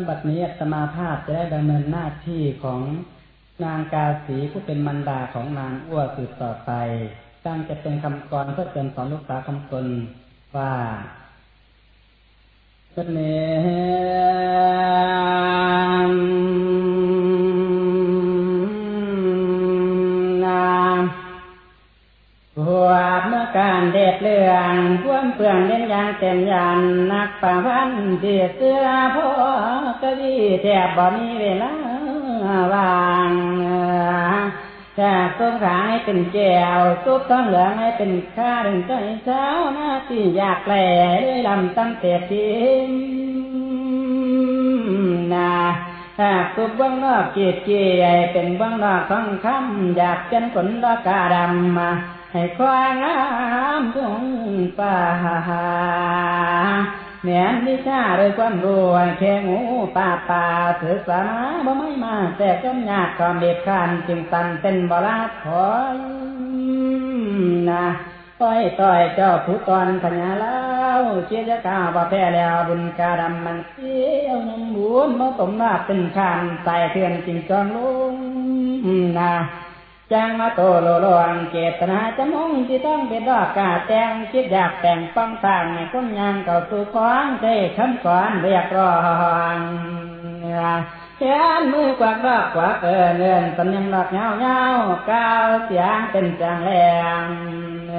นบัดนี้สมาภาพจะได้ดำเนินหน้าที่ของนางกาสีผู้เป็นมันดาของนางอ้วสืบต่อไปตั้งจะเป็นคำกรเพื่อเตือนสอนลูกสาวคำตนว่าเสน่น การเด็ดเรื่องพ่วงเปลืองเล่นยางเต็มยันนักป่าพันเดียเสื้อพ่อกะดีแทบบ่มีเวลาวางจากต้นขาให้เป็นแก้วซุปท้องเหลืองให้เป็นข้าถึงใจเช้าหน้าที่อยากแหล่ด้วยลำตั้งแต่ทิมนาถ้าซุปบ้างนอกเกียดเกียเป็นบ้างนอกทองคำอยากเป็นผลดอกกาดำมา ให้ควายงามจงป่าเหนียนวิชาโดยความรวยแค่งูป่าป่าถือสามาบ่ไม่มา แต่จนยากความเด็ดขาดจึงตันเป็นบลาถอยนะต้อยต้อยเจ้าผู้ตอนพญาเล่าเชี่ยจะก้าวบ่แพ้แล้วบุญกาดำมันเสียวนำบุญมาสมนาเป็นขานใส่เทือนจริงจองลุงนะ จังมาโตโลโลอังเกตนาจะมงที่ต้องเป็นดอกกาแตงคิดอยากแต่งป้องต่างในคนยางเก่าสู่ควางใจคำก่อนเรียกร้องแขนมือกวากดอกกวากเออเงินตันยังดอกเงาเงาก้าวเสียงเป็นจังแรงเอ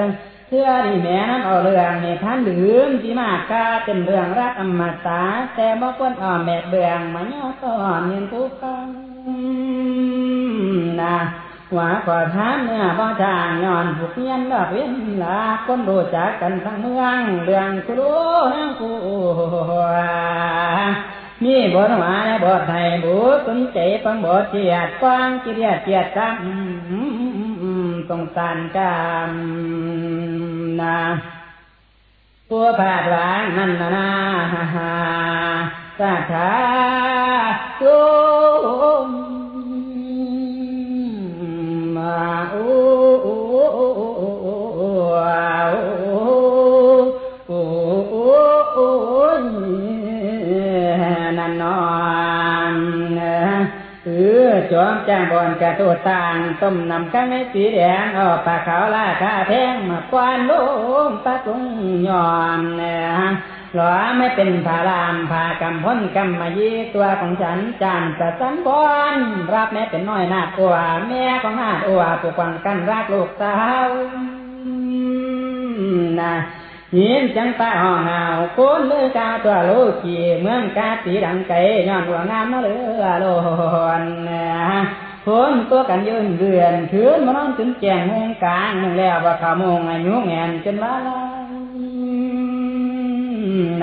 อเชื่อนี่แม่นั้นเอาเรื่องนี่ท่านลืมที่มากกาเป็นเรื่องรักอมตะแต่บ่ควรอ่อมแม่เบืองมาย่อตอนเงินผู้ฟังนะ ว่าขอทานเนื้อบ่จางย้อนผูกเงียนดอกเว้นลาคนรู้จักกันทั้งเมือง เรื่องคุรู้นั่งกูมีบทว่าในบทไทยบุสนใจฟังบทเจียดฟังกิเรียดเจียดจังตรงสารกามนาผู้ผาดหวานนั่นนะนาสาธาตุม แจ้งบนกระตัวต่างต้มนำข้างในสีแดงเอาปลาขาวลาคาแพงมาควันลมปลาตุงยอมเนี่ยหลอไม่เป็นผารามผากำพ้นกำมายีตัวของฉันจานสะสันบอนรับแม่เป็นน้อยนาตัวแม่ของนาตัวผู้ฟังกันรักลูกสาวนะยินจังตาห้องหาวโคนเลือกาตัวโลกีเมืองกาสีดังไก่ย้อนหัวงามมาเลือโลนนะ พ้นตัวกันยืนเรือนคืนมานอนจนแจงงกลางมึงแล้วว่าขามงอายุแงนจนละล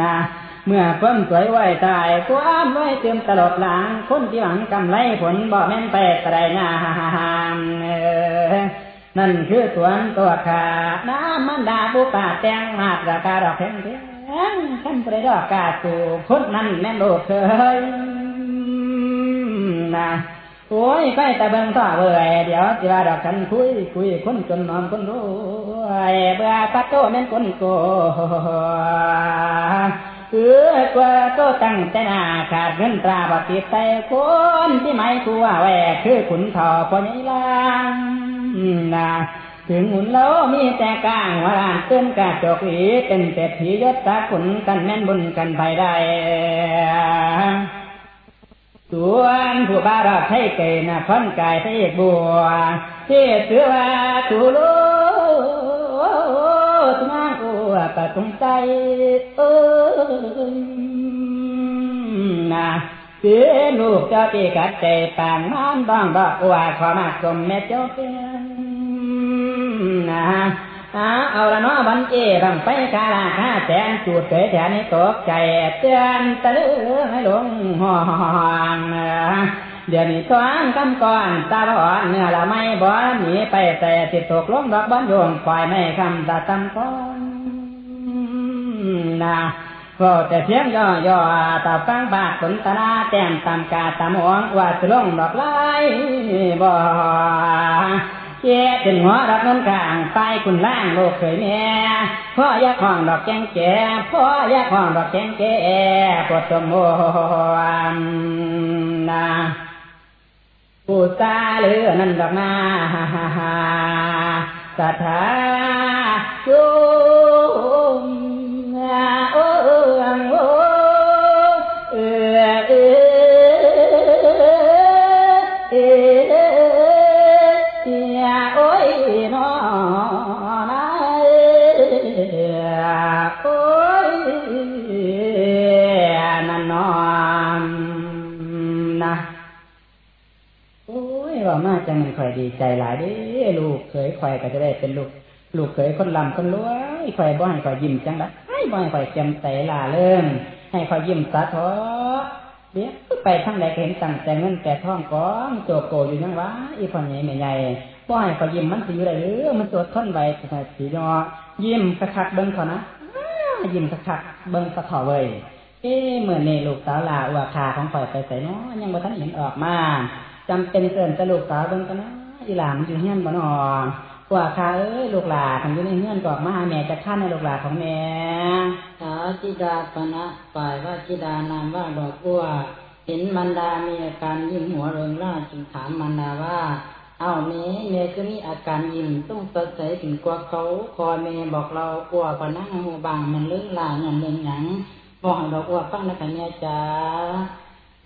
นะเมื่อคนสวยไหวตายความไหวเติมตลอดหลังคนที่หวังกำไรผลบ่แม่นไปกระไดงามนั่นคือสวนตัวขาน้ำมันดาบุปาแตงมาตราคาดอกแพงแพงขันไปดอกกาสูคนนั้นแม่นโลดเคยนะ โอ้ยใกล้แต่เบิ่งต่อเบื่อเดี๋ยวจะว่าดอกฉันคุยคุยคนจนนอนคนรวยเบื่อปัดโตแม่นคนโกเออกว่าโตตั้งแต่นาขาดเงินตราบัติดใจคนที่ไม่กลัวแหวกคือขุนทอพอใหญ่ลางนะถึงหุ่นเล้มีแต่กลางวรานเตือนกาจกอีเป็นเศรษฐียศตาขุนกันแม่นบุญกันไปได้ ส่วนผู้บารอดให้เกณฑ์พ้นกายพระเอกบัวที่ถือว่าตุลูตุมางอัวปะตรงใจเออนะเสียลูกเจ้าตีกัดใจปางน้ำบ้องดอกอัวขอมาสมแม่เจ้าเป็นนะ อาเอาละเนาะบันเจบังไปกาลาข้าแสนจูดเผยแถนให้ตกใจเตือนตะลือให้หลงห้องเดี๋ยวนี้ท้องกำก่อนตาบอดเนื้อละไม่บ่หนีไปแต่ติดตกลงดอกบ้านโยงปล่อยไม่คำตาตำก้อนนะก็แต่เพียงย่อย่อตาฟังบาดสนตนาแต้มตามกาตามหวงว่าจะลงดอกไล่บ่ เจ๊ถึงหัวรับน้ำกลางไปคุณล่างโลกเคยแม่พ่ออยากห้องดอกแกงแก่พ่ออยากห้องดอกแกงแก่ปวดตัวมนาปูตาเลือนั่นดอกนาสัทธาจุม มาจังมันข่อยดีใจหลายเด้ลูกเคยข่อยก็จะได้เป็นลูก ลูกเคยคนลำคนรวยข่อยบ่ให้ข่อยยิ้มจังละให้บ่ให้ข่อยแจ่มใสลาเริงให้ข่อยยิ้มสะทาะเดี๋ยวไปทางใดก็เห็นตั้งแต่เงินแต่ทองก้องโจโกอยู่ยังวะอีพ่อใหญ่แม่ใหญ่บ่ให้ข่อยยิ้มมันสิอยู่ได้หรือมันตัวทนไว้สิเนาะยิ้มคักๆเบิ่งเขานะยิ้มคักๆเบิ่งสะทาะเว้ยเอ้เหมือนี่ลูกสาวลาอวคาของข่อยไปใส่เนาะยังบ่ทันเห็นออกมา จำเป็นเกินแต่ลูกสาวเบิ่งกันนะอีหลามันอยู่เฮี้ยนบ่นออวคาเอ้ยลูกหลาทำอยู่ในเฮียนกอกมาหาแม่จะขั้นในลูกหลาของแม่สาธิดาปณะฝ่ายว่าธิดานามว่าดอกบัวเห็นมันดามีอาการยิ้มหัวเริงร่าจึงถามมันดาว่า เอ้าเมเมคือมีอาการยิ้มต้องสดใสถึงกว่าเขาคอเมบอกเรากลัวปนังหูบางมันเลื่อนลาเงินเรื่องหยังบอกดอกบัวฟังนะคะแม่จ๋า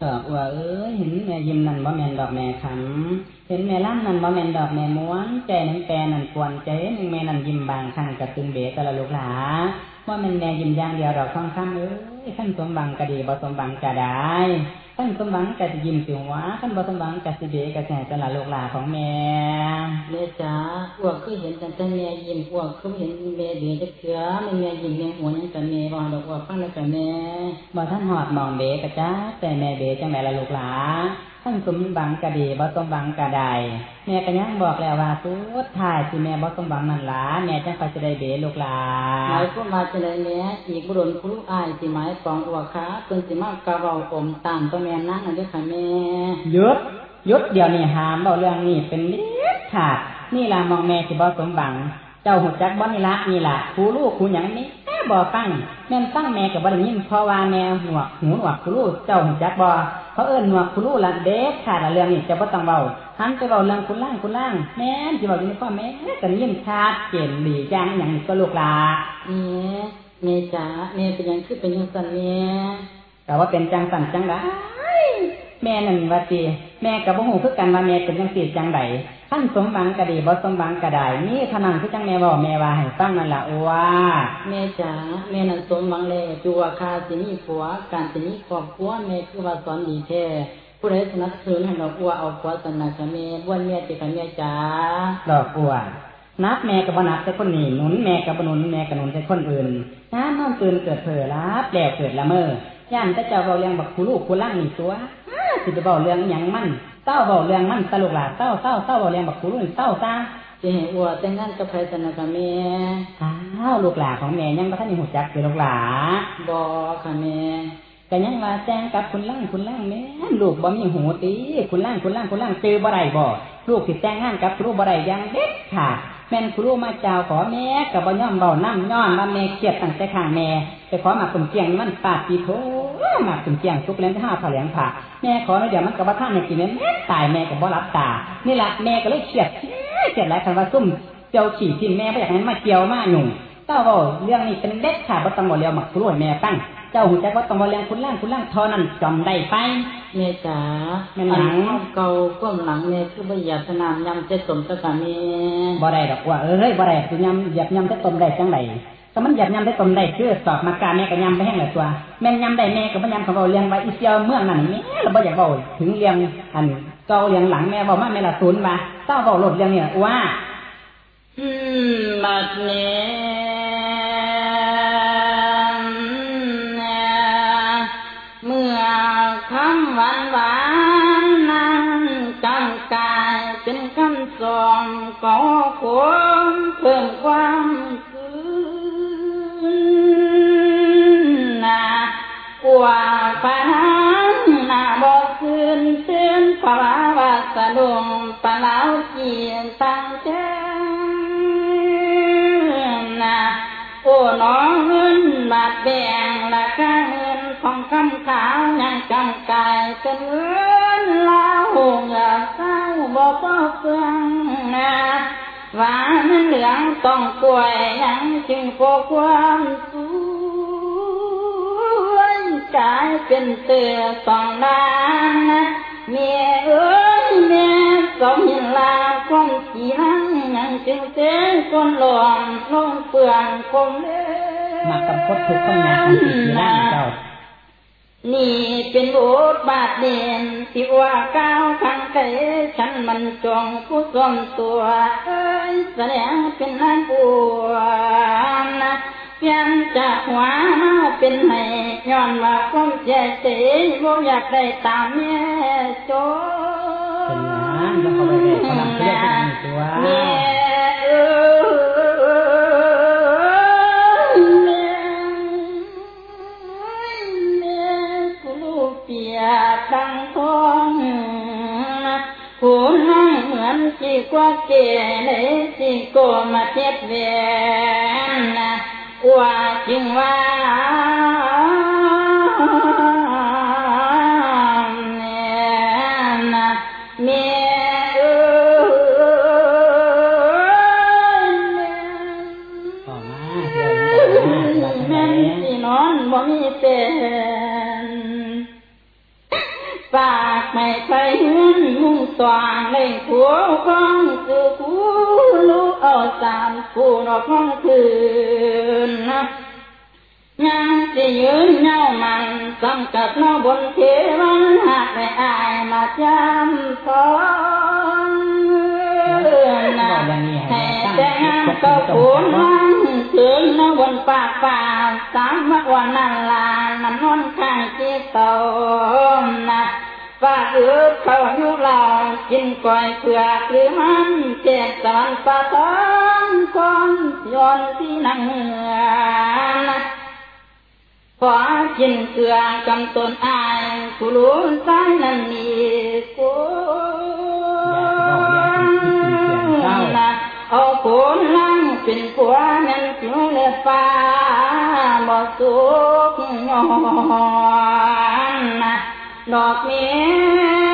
ดอกว่าเอ้ยเห็นแม่ยิ้มนั่นบ่แม่นดอกแม่ขำเห็นแม่ล่ำนั่นบ่แม่นดอกแม่ม้วนใจนั่นแปรนั่นกวนใจหนึ่งแม่นั่นยิ้มบางครั้งกับตึงเบะตะละลูกหลาว่ามันแม่ยิ้มอย่างเดียวดอกทองคำเอ้ยขั้นสมบังก็ดีบ่สมบังก็ได้ ขั้นสมบังก็จะยิ้มสิหัวขั้นบ่สมบังก็สิเบะก็แส่ตะละลูกหลาของแม่แม่จ๋าอ้วกคือเห็นแต่แต่แม่ยิ้มอ้วกคือเห็นแม่เดือดจะเถื่อแม่แม่ยิ้มแม่หัวยังแต่แม่บอกให้ดอกบัวฟังนะคะแม่บ่ท่านหอดมองเบะกะจ้าแต่แม่เบะจังไดล่ะลูกหลา ท่านสมบังก็ดีบ่สมบังก็ได้แม่ก็ยังบอกแล้วว่าสุดท้ายสิแม่บ่สมบังนั่นล่ะแม่จังค่อยจะได้เบะลูกหลาหมายความว่าจะได้แม่อีกบุรุษผู้ลูกอายสิหมายปองอ้วกขาเพิ่นสิมากระเว้าอมตามตัวแม่นั่งนั่นเด้อค่ะแม่หยุดหยุดเดี๋ยวนี้หามเบาเรื่องนี้เป็นเด็ดขาดนี่ล่ะมองแม่สิบ่สมบัง เจ้าหูจักบ่นี่ละนี่ล่ะครูลูกครูหยังนี่แม่ บ่ฟังแม่นฟังแม่ก็บ่ได้ยินเพราะว่าแม่หนวกหูหนวกครูลูกเจ้าหูจักบ่เขาเอิ้นหนวกครูลูกละเด็ดขาดละเรื่องนี้เจะบ่ต้องเว้าหันไปเว้าเรื่องคุณล่างคุณล่าง แม่นสิเว้าอยู่ในความแม่ก็ได้ยินชัดเจนดีอย่างหยังนี่ก็ลูกหลาแม่แม่จ๋าแม่เป็นหยังคือเป็นจังซั่นแม่ก็ว่าเป็นจังสันจังได แม่นั่นว่าติแม่ก็บ่ฮู้คือกันว่าแม่เป็นจังซี่จังไดท่านสมหวังก็ดีบ่สมหวังก็ได้นี่เท่านั้นคือจังแม่เว้าแม่ว่าให้ฟังนั่นล่ะว่าแม่จ๋าแม่นั้นสมหวังแล้วจูว่าคาสิมีผัวการสิมีครอบครัวแม่คือว่าสอนดีแท้ผู้ใดสนับสนุนให้ดอกบัวเอาผัวสนับสนุนแม่บ้วนแม่ติค่ะแม่จ๋าดอกบัวนับแม่ก็บ่นับแต่คนนี้หนุนแม่ก็บ่หนุนแม่ก็หนุนแต่คนอื่นน้านอนตื่นเกิดเผลอรับแล้วเกิดละเมอย่านแต่เจ้าเว้าเรื่องบักคูลูกคูล่างนี่ตัวอ้า สิไปเว้าเรื่องหยังมันเศร้าเว้าเรื่องมันตลกหลาเศร้าเศร้าเศร้าเว้าเรื่องบักคูลูกนี่เศร้าซะสิให้อัวแต่งงานกับใครสนับค่ะแม่อ้าวลูกหลาของแม่ยังบ่ทันได้ฮู้จักอยู่ลูกหลาบ่ค่ะแม่ก็ยังว่าแจ้งกับคุณล่างคุณล่างแม่นลูกบ่มีหูติคุณล่างคุณล่างคุณล่างจือบ่ได้บ่ลูกสิแต่งงานกับครูบ่ได้อย่างเด็ดขาด แม่นครูมาเจ้าขอแม่ก็บ่ยอมเว้านํย้อนว่าแม่เครียดตั้งแต่ข้างแม่ไปขอมาคุมเจียงมันปาดปีโถมาคุมเจียงทุกเล่นห้าผาแหลงผักแม่ขอแล้วเดี๋ยวมันก็บ่ทันให้กินแม่ตายแม่ก็บ่รับตา นี่ล่ะแม่ก็เลยเครียดเครียดหลายคันว่าซุ่มเจ้าขี่ทิ่มแม่บ่อยากให้มันมาเกี่ยวมาหยุ่งเจ้าบอกเรื่องนี้เป็นเด็ดขาดบ่ต้องบ่เลียวหมักกล้วยแม่ตั้ง เจ้าหูจักว่าต้องบ่เลี้ยงคุณล่างคุณล่างเท่านั้นจำได้ไปแม่จ๋าแม่หนังอัเก่าก้มหลังแม่คือบ่อยากสนามยำเจ็ดสมตะกะแม่บ่ได้ดอกว่าเอ้ยบ่ได้สิยำเหยียบยำได้ต้มได้จังไดแต่มันเหยียบยำได้ต้มได้คือสอบมากาแม่ก็ยำไปแห้งละตัวแม่นยำได้แม่ก็บ่ยำเขาเว้าเลี้ยงไว้อีเสียวเมืองนั่นแม่เราบ่อยากเว้าถึงเลี้ยงอันเก่าเลี้ยงหลังแม่เว้ามาแม่ละศูนย์มาเจ้าเว้าโลดเลี้ยงเนี่ยว่าอืมบัดนี้ำหวานหวานนั้นจ เงินลาวอย่าเศร้าบอกพอเฟืองนะว่ามันเหลืองต้องกล้วยยังจึงโกความสวยกายเป็นเตือสองดานเมียเอ้ยเมียสองหินลาคนสีหังยังจึงเต้คนหลวงลงเปลืองคงเล่มากับพดทุกคนงานของสีนั่งเจ้า นี่เป็นบทบาทเด่นที่ว่าก้าวขังเกฉันมันจงผู้สมตัวเอ้ยแสดงเป็นนางบัวนะเพียงจะหัวมาเป็นให้ย้อนว่าคงใจเสียบ่อยากได้ตามแม่โจเป็นงานแล้วเขาไปเรียนเขานำเรียกเป็นตัว มือนจีกว่าเกเลย เล่งผัวข้องคือคูลูกเอาสามผู้นอกห้องคืนนะยังจะยืนเงามันสังกับนอบนเทวันหา กไม่อายมาจำพอนะให้แต่งานก็ผูนวันถึงนบนปากป่าสามวันนั่นลานำนอนข้างที่โตนะฝากเอือเขาอยู่ลากินก่อยเผือกหรือมันเจ็บสวรรค์ปะทองคนย้อนที่นั่งเหนือขอกินเกลือกำตนอายผู้รู้สายนั่นนี่กูนะเอาผลลังเป็นผัวนั่นสิเลือฟ้าบ่สุกยอนนะดอกเมีเ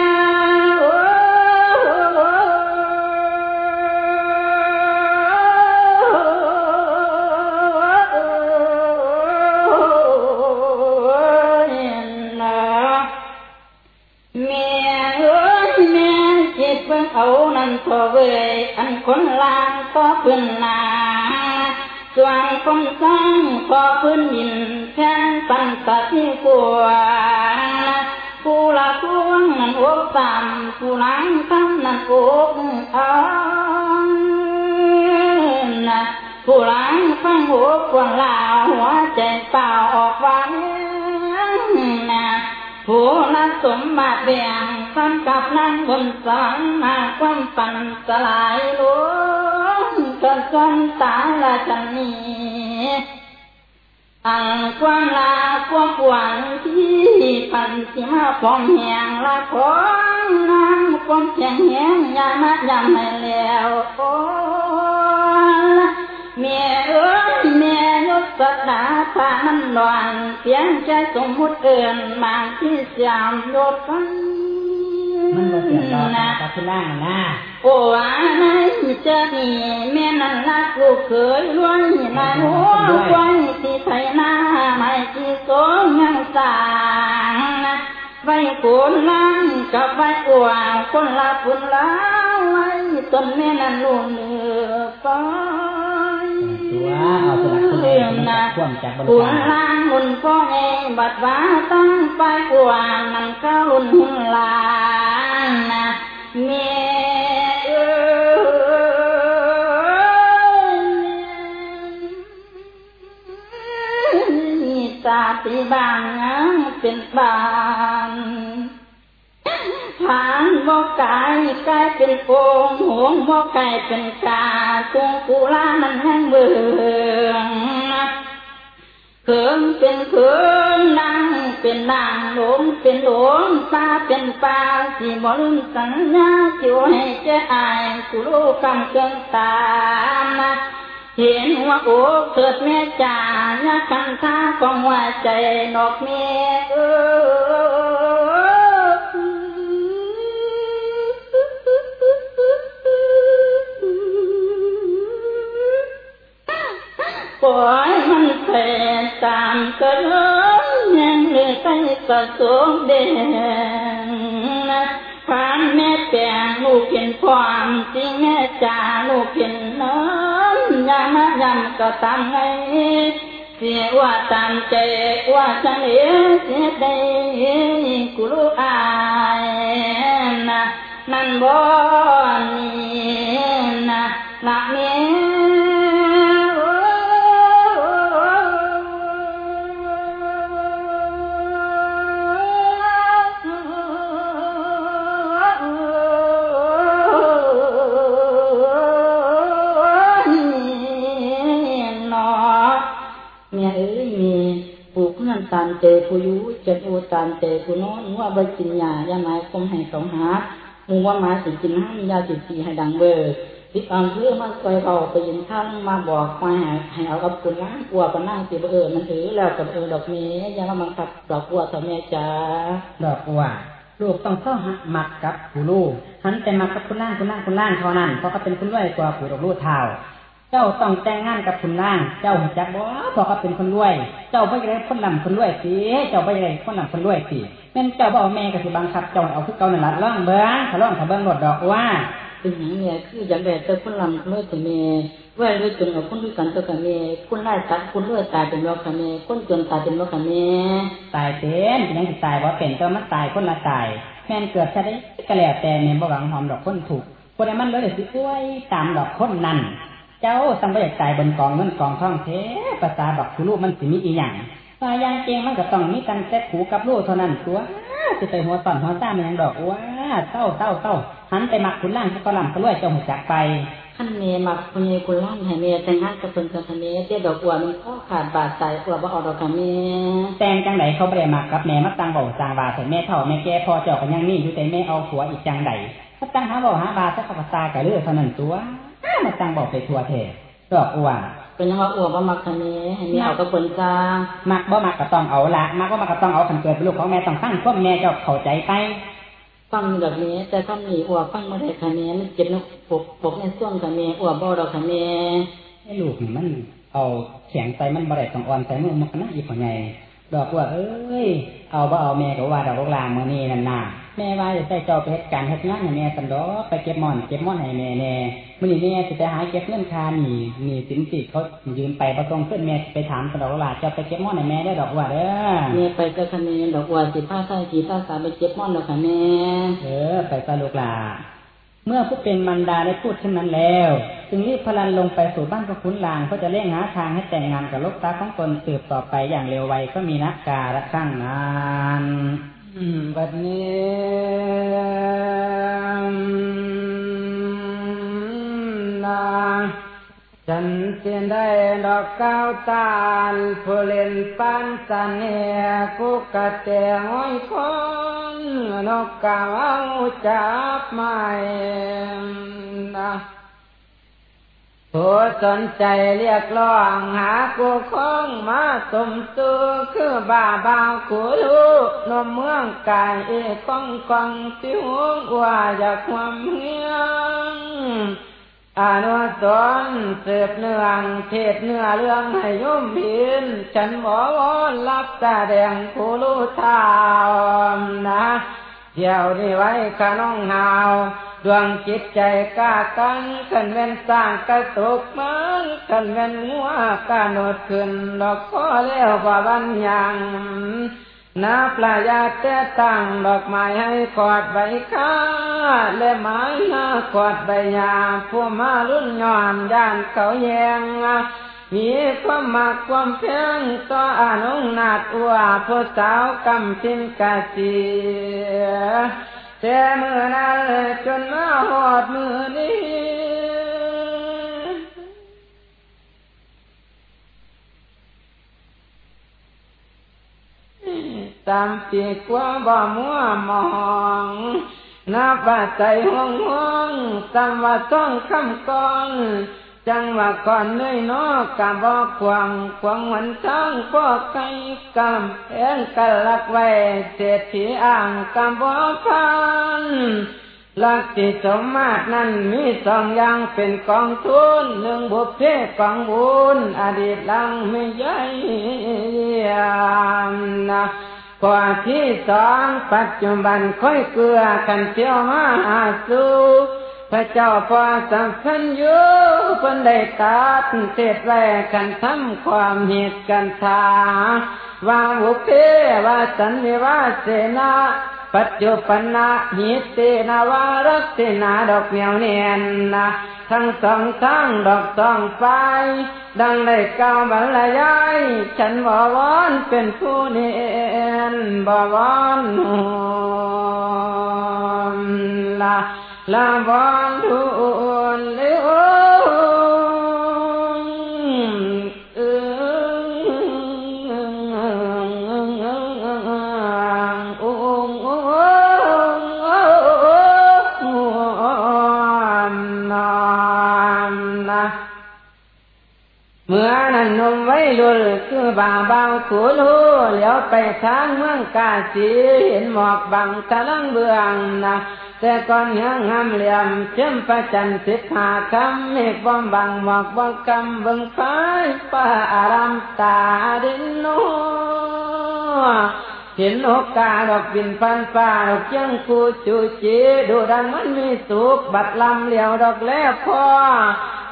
พอเว้ยอันคนลางพอพื้นนาส่วนคนสร้างพอพื้นดินแค่สันตที่กลัวผู้ละพวงนั่นอกสามผู้ล้างคำนั่นอกเอานะผู้ล้างฟังหัวควนลาหัวใจเปล่าออกวางนะผู้ละสมบัติแบ่ง ซ้ำกับนั่งบนสังมาความฝันสลายล้วนจนจนตาละจันนีอังความลาความหวังที่พันที่มาพร้อมแหงละของนางความแข็งแหงยามายามให้แล้วโอ้เมียเอ้ยเมียยกสดาพามันหลอนเสียงใจสมมุติเอื่นบาที่สามยศกัน มันบ่เสียงดอกกับคุณนางนะโอ้อานายจะมีแม่นั่นรักลูกเคยล้วนนายหัวไว้ที่ไทยนาไม่ที่สงยังสางไว้คนลังกับไว้อวงคนละปุ่นละไว้ต้นแม่นั่นลุ่มเนือฟ้าตัวเอาสลักคุณเองนะปุ่นลางหุ่นพ่อเอบัดว่าตั้งไปกวางนั่นก็หุ่นหุ่นลา สาติบางเป็นบานผ่านบ่กายกายเป็นโป่งหวงบ่ไก่เป็นกาตุงกูลามันแห้งเบื่อ เขิงเป็นเขิงนางเป็นนางหลงเป็นหลงตาเป็นปลาสีบ่ลืมสัญญาจิวให้เจ้าอายกูรู้คำเกินตามนะเห็นหัวอกเกิดแม่จ่ายักคันท่าของหัวใจนอกเมเอปล่อยมันแผ่ ตามกระเยังเลยใส่กระสงแดงนะพานแม่แปงลูกเห็นความจริงแม่จ่าลูกเห็นน้ำยามายำก็ตามไงเสียว่าตามใจว่าฉันเอ๋เสียใจกูรู้อายนะนั่นบ่นี่นะนะเมี ตานเตผู้ยุจะอูตานเตผู้นอนว่าใบกินยายาไม้คมให้เขาหามูว่ามาสิกินห้ายาสิสีให้ดังเบอร์ติดอ่างเพื่อมาคอยเราไปยินข้างมาบอกมาให้เอากับคุณล้างกลัวก็นั่งตีเออมันถือแล้วกับเออดอกเมยยังมาบังคับดอกกัวเถอะแม่จ้าดอกกัวลูกต้องเข้าหักกับผู้ลูกหันแต่มากับคุณล่างคุณล่างคุณล่างเท่านั้นเพราะเขาเป็นคุณรวยกว่าผู้ดอกลูกเท่า เจ้าต้องแต่งงานกับคุณล่าง เจ้าจักบ่พอเขาเป็นคนรวย เจ้าไม่ได้คนลำคนรวยสิ เจ้าไม่ได้คนลำคนรวยสิแม่นเจ้าบ่เอาแม่กับสิบังคับเจ้าเอาคือเก่านั่นละล่องเบิ้งถ้าล่องถ้าเบิ้งหลดดอกว่าเป็นอย่างเนี่ยคืออย่างแบบเจ้าคนลำคนรวยถึงเมย์ว่าด้วยจนเอาคนด้วยกันตัวกันเมย์คนไล่ตัดคนรวยตายเป็นโรคกันเมย์คนจนตายเป็นโรคกันเมย์ตายเป็นยังตายว่าเป็นก็มันตายคนละตายแม่นเกิดชะได้กระแล้วแต่เมย์บ่หวังหอมดอกคนถูกคนนั้นมันเลยสิอ้วยตามดอกคนนั่น เจ้าสังเวชใจบนกองเงินกองทองเทภาษาบักคือลูกมันสิมีอีหยังตายางเจงมันก็ต้องมีกันแตะผูกับลูกเท่านั้นตัวจะไปหัวต่อนหัวซ่ามันยังดอกว่าเต้าเต้าเต้าหันไปมักคุณล่างก็ลำก็รวยเจ้าหัวจักไปขั้นเมมักคุณยคุณล่างให้เมแต่งงานกับเพิ่นกับเมเจ้ดอกอวมันข้อขาดบาดใจอวบ่ออกดอกกับเมแต่งจังไดเขาไม่ได้มักกับแม่มาตังบอกจางบาดแต่แม่เท่าแม่แก่พอเจ้ากันยังนี่อยู่แต่แม่เอาหัวอีกจังไดถ้าตั้งหาบอกหาบาดสักขตากับเลือดเท่านั้นตัว มาตังบอกไปทัวเทดอกอ้วนเป็นยังว่าอ้วนบ่มักคันนี้ให้มีเอากระเปินจามักบ่มักก็ต้องเอาละมักบ่มักก็ต้องเอาคันเกิดเป็นลูกของแม่ต้องฟังพวกแม่เจ้าเข้าใจไปฟังแบบนี้ แต่ถ้ามีอ้วนฟังเมื่อไรคันนี้มันเจ็บนกปกปกในส่วงคันนี้อ้วนบ่ดอกคันนี้ให้ลูกมันเอาแข็งใจมันบ่ได้ต้องอ่อนใจมือมันนะอีกคนไง ดอกว่า เอ้ย เอาบ่เอาแม่ก็ว่าดอกลางมือนี่นั่นน่ะแม่ว่าจะใส่จอเพชรการเฮ็ดงานให้แม่สันดอไปเก็บมอนเก็บมอนให้แม่แน่มื่อนี้แม่จะไปหาเก็บเงินคาหนีหนีสินสิเขายืมไปประตรงขึ้นแม่ไปถามสันดอกลาจะไปเก็บมอนให้แม่ได้ดอกว่าเด้อแม่ไปก็คะแนนดอกว่าสิผ้าใส่สีผ้าสาไปเก็บมอนดอกค่ะแม่เออไปซะลูกลา เมื่อผู้เป็นมันดาได้พูดเช่นนั้นแล้ว จึงรีบพลันลงไปสู่บ้านพระคุณลางเพื่อจะเร่งหาทางให้แต่งงานกับลูกตาของตนสืบต่อไปอย่างเร็วไวก็มีนักการะข้างนานบัดนี้นาฉันเสียนได้ดอกก้าวตาลผู้เล่นปันสันเนียกุกกะเตงห้อยคอ นกกาวจับไม่นะผู้สนใจเรียกร้องหากูคงมาสมสูคือบาบาวกูลูนมเมืองกายเอกองกองติวว่าอยากความเฮียง อนุสนเสืบเนื่องเทศเนื้อเรื่องให้ยุ่มพินฉันบอกว่ารับแสดงผู้รู้ทาวนะเดี๋ยวนี้ไว้ขน้องหาว ดวงจิตใจกล้าตังขันเว้นสร้างกระตุกมันขันเว้นหัวกาโนดขึ้นดอกข้อเลี้ยวกว่าบันยัง นาปลายาแต่ตั้งดอกไม้ให้กอดใบข้าและไม้หน้ากอดใบยาผู้มารุ่นย้อนย่านเขาแยง มีความมากความเพียงต่ออนุนาดอัวผู้สาวกำพินกาสีแต่เมื่อนั้นจนมาหอดมือนี้ตามปีกว่าบ่มัวมองนับว่าใจห้องห้องสัมว่าต้องคำกองจังว่าก่อนเลยนอกกะบอกควงควงหวันทั้งพวกไก่กำเองกันลักไว้เศรษฐีอ่างกำบอกพันลักจิสมมาตนั้นมีสองอย่างเป็นกองทุนหนึ่งบุพเพกองบุญอดีตลังไม่ใหญ่นะ กว่าที่สองปัจจุบันค่อยเกลือขันเที่ยวมาหาสู่พระเจ้าพอสำคัญอยู่เพิ่นได้ตัดเทศแรกกันทำความเหตุกันทาว่าบุเพว่าสันนิวาเสนาปัจจุปันนาหิตเตนาวารักเตนาดอกเหนียวเนียนนะ ทั้งสองทั้งดอกสองไฟดังได้กล่าวบรรยาย ฉันบวรเป็นผู้เนียนบวอนละละวรทุนเล มไว้รุ่นคือบาเบาขูลูเหลียวไปทางเมืองกาสีเห็นหมอกบังตะลังเบืองนะแต่ก่อนยังงามเหลี่ยมเชื่อมประจันสิทธาคำเมฆบอมบังหมอกบองกำบิงไฟป่าอารามตาดินโนเห็นโอกาดอกบินพันฟ้าดอกยังคูจูจีดูดังมันมีสุขบัดลำเหลียวดอกแล้วพอ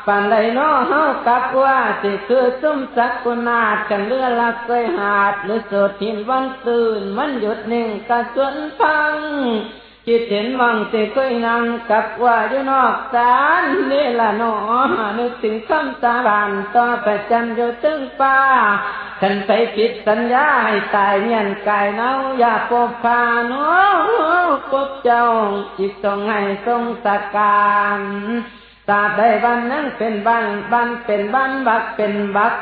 ปันใดน้อเฮากับว่าสิคือซุ้มสักกุนาดกันเรือลักเคยหาด หรือสดหินวันตื่น มันหยุดหนึ่งกระสวนพังจิตเห็นวังสิเคยนั่งกับว่าอยู่นอกศาลนี่ละน้อนึกถึงคำสาบานต่อประจันอยู่ตึงป่าฉันไปผิดสัญญาให้ตายเมียนกายเนาอย่าปบพาน้องปบเจ้าจิตต้องให้ทรงสการ ตาได้บันนั้นเป็นบันบันเป็นบันบักเป็นบัก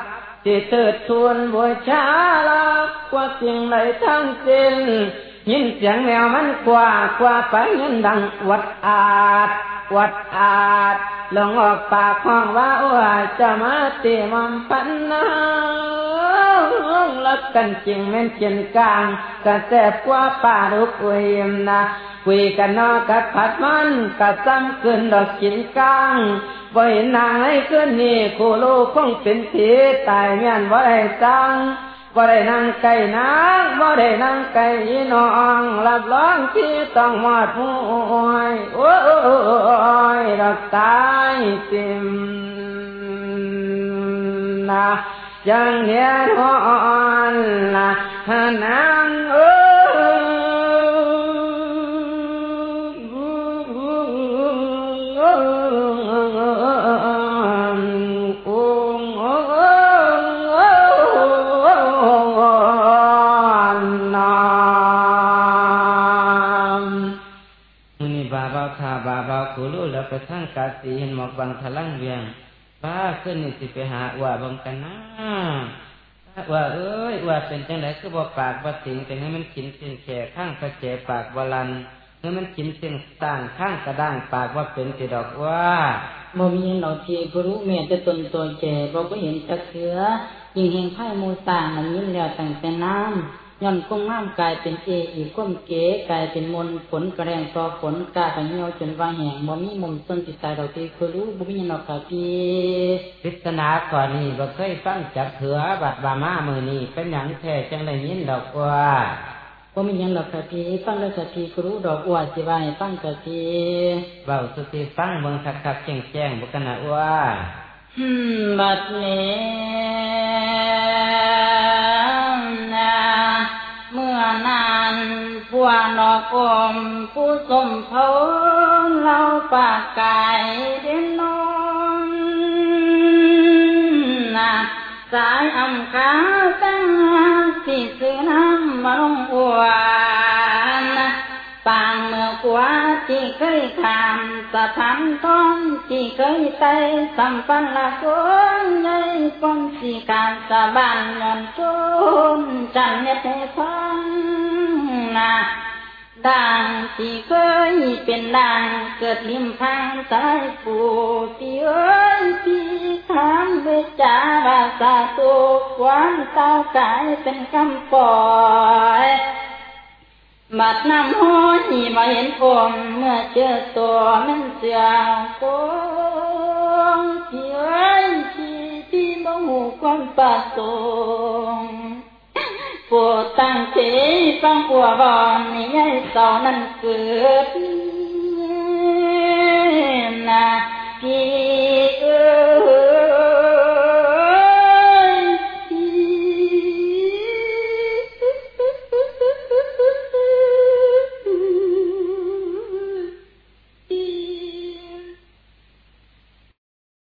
จิตเติดทวนบวยชาลักว่าสิ่งใดทั้งสิ้นยินเสียงแมวมันกว่ากว่าไปเงินดังวัดอาดวัดอาดลงออกปากห้องว่าว่าจะมาตีมัมพันนาลักกันจริงแม่นเจียนกลางกระแสบกว่าป่าลุกเวียมนะ คุยกันนอกัดผัดมันกัดซ้ำขึ้นดอกกินกลางบ่เห็นนางให้ขึ้นนี่คู่ลูกคงเป็นผีตายเมียนบ่ได้จังบ่ได้นั่งไก่นางบ่ได้นั่งไก่น้องรับรองที่ต้องหมดมวยโอ้ยดอกตายติมนะยังเนียนอ่อนละนางเอ้ บาบาคูรู้แล้วไปทั้งกาสีเห็นหมอกบางทะลังเวียงป้าขึ้นนี่สิไปหาว่าบังกันนะว่าเอ้ยว่าเป็นจังไดคือบ่ปากบ่ติงแต่ให้มันกินเส้นแข่ข้างกระเจปากบลันให้มันกินเส้นต่างข้างกระด้างปากว่าเป็นติดอกว่าบ่มีเห็นเราทีกรู้แม่จะตนตัวแก่บ่ก็เห็นจักเสือยิงเฮงไพ่มูสางมันยิ้มแล้วตั้งแต่น้ำ ย่อนกุ้งน้ำกลายเป็นเออีกก้มเก๋กลายเป็นมนฝนกระแรงต่อฝนกาขันเหี่ยวจนว่าแห่งบ่มีมุมต้นติดตายดอกตีคือรู้บ่มีนอกค่ะพี่พิศนาก่อนนี้บ่เคยฟังจับเถือบัดบามามือนี้เป็นหยังแท้จังได้ยินดอกว่าบ่มีหยังดอกค่ะพี่ฟังแล้วค่ะพี่คือรู้ดอกอวดสิว่าให้ฟังค่ะพี่เบาสุติฟังเบิ่งคักๆแจ้งๆบ่กันนะว่าบัดนี้ มื่อนานพวนอกมผู้สมเาเราปากกายเด่นนนนะสายอำคาตั้งที่ซื้อน้ำมาลงอวนปาง กว่าที่เคยทำสะพานต้นที่เคยไต่สัมปันละคนใหญ่ปนสีการสะบานยนจนจันเนตฟังนะดังที่เคยเป็นดังเกิดลิมพังสายปูพี่เอ้ยพี่ถามเวจาวาสาตุกวางเต้ากายเป็นคำปล่อย บัดน้ำห้อยมาเห็นผมเมื่อเจอตัวมันเสียวโกงพี่เอ้ยพี่พี่มองหูความประสงค์ปวดตั้งเฉยฟังปัวบอนนี่ยายเศร้านั้นเกิดนะพี่